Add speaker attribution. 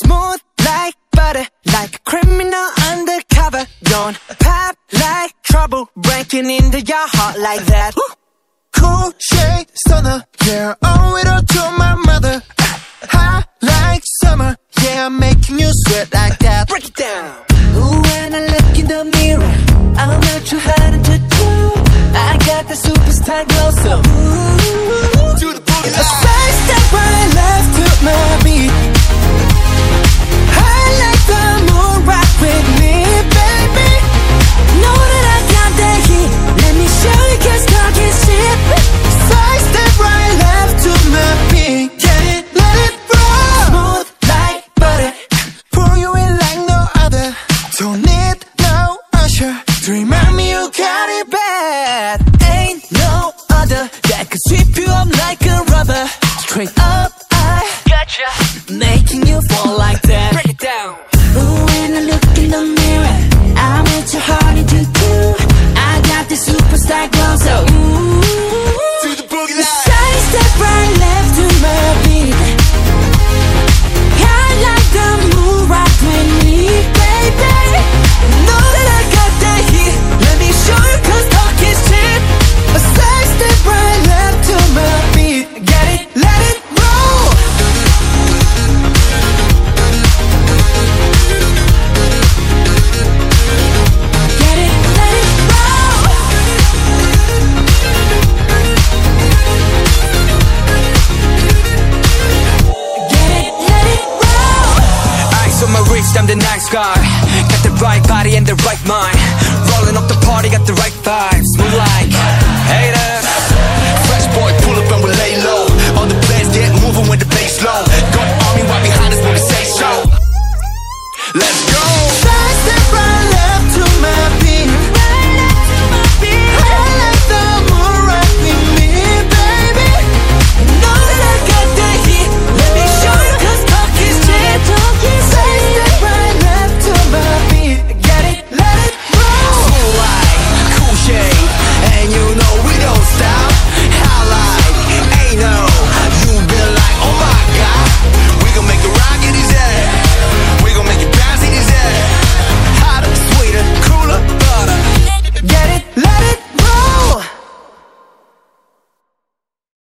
Speaker 1: Smooth like butter, like a criminal undercover. Don't pop like trouble, breaking into your heart like that.
Speaker 2: Cool shade stunner, yeah, owe it all to my mother. High like summer, yeah, I'm making you sweat like that.
Speaker 1: Break it down. Ooh, when I look in the mirror, I'm not too hard to trick. bitch, I'm the
Speaker 3: nice guy. Got the right body and the right mind. Rolling up the party, got the right vibes. Move like, hey